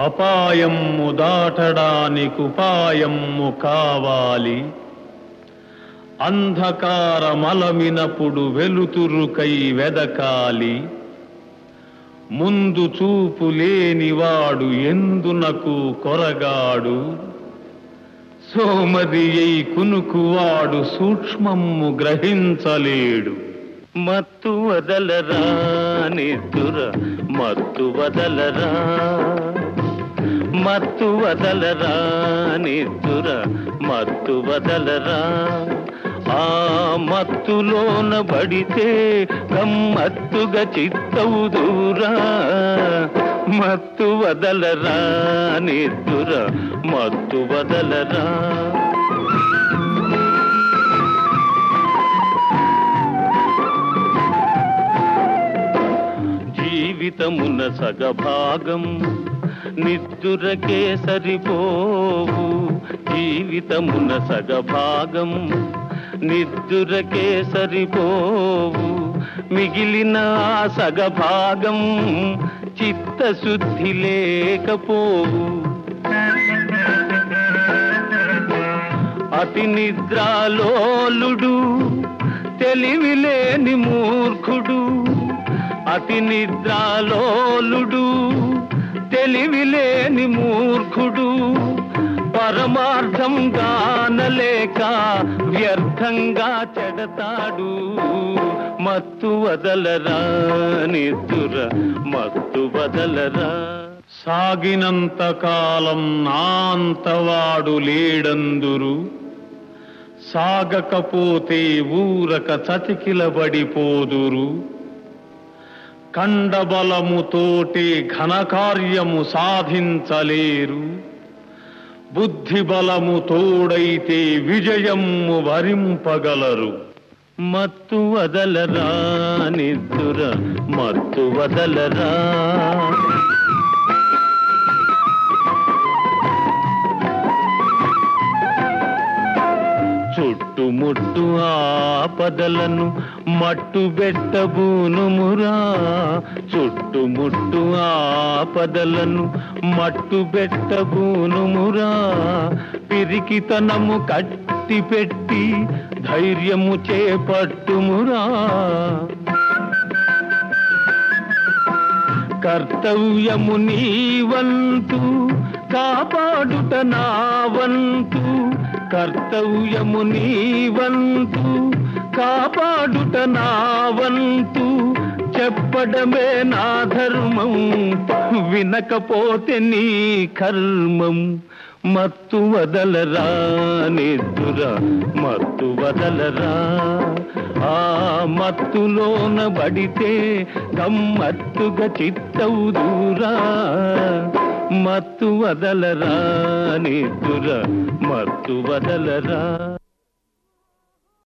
అపాయము దాటడానికుపాయము కావాలి. అంధకారమలమినప్పుడు వెలుతురుకై వెదకాలి. ముందు చూపు లేనివాడు ఎందునకు కొరగాడు? సోమదియై కునుకువాడు సూక్ష్మము గ్రహించలేడు. మత్తు వదలరా నిద్దుర మత్తు వదలరా. మత్తు వదలరా నిద్దుర మత్తు వదలరా? ఆ మత్తులోన పడితే గమ్మత్తుగా చిత్తవుదురా మత్తు వదలరా నిద్దుర మత్తు వదలరా? జీవితమున్న సగభాగం నిద్దురకే సరిపోవు జీవితమున సగభాగం. నిద్దురకే సరిపోవు మిగిలిన సగభాగం. చిత్తశుద్ధి లేకపోవు. అతి నిద్రాలోలుడు తెలివిలేని మూర్ఖుడు. అతి నిద్రాలోలుడు తెలివిలేని మూర్ఖుడు. పరమార్థం గానలేక వ్యర్థంగా చెడతాడు. మత్తు వదలరా నిద్దుర మత్తు వదలరా. సాగినంత కాలం నాంతవాడు లేడందురు. సాగకపోతే ఊరక చతికిలబడిపోదురు. కండబలముతోటి ఘనకార్యము సాధించలేరు. బుద్ధి బలము తోడైతే విజయము వరింపగలరు. మత్తు వదలరా నిద్దుర మత్తు వదలరా. చుట్టుముట్టు ఆపదలను మట్టు బెట్టబూనుమురా చుట్టుముట్టు ఆపదలను మట్టు బెట్టబూనుమురా పిరికితనము కట్టి పెట్టి ధైర్యము చేపట్టుమురా కర్తవ్యము నీవంతు కాపాడుట నా వంతు కర్తవ్యము నీవంతు కాపాడుట నా వంతు చెప్పడమే నా ధర్మం వినకపోతే నీ కర్మం. మత్తు వదలరా నిద్దురా మత్తు వదలరా. ఆ మత్తులోన బడితే గమ్మత్తుగా చిత్తవుదూరా మత్తు వదలరా నిద్దురా మత్తు వదలరా.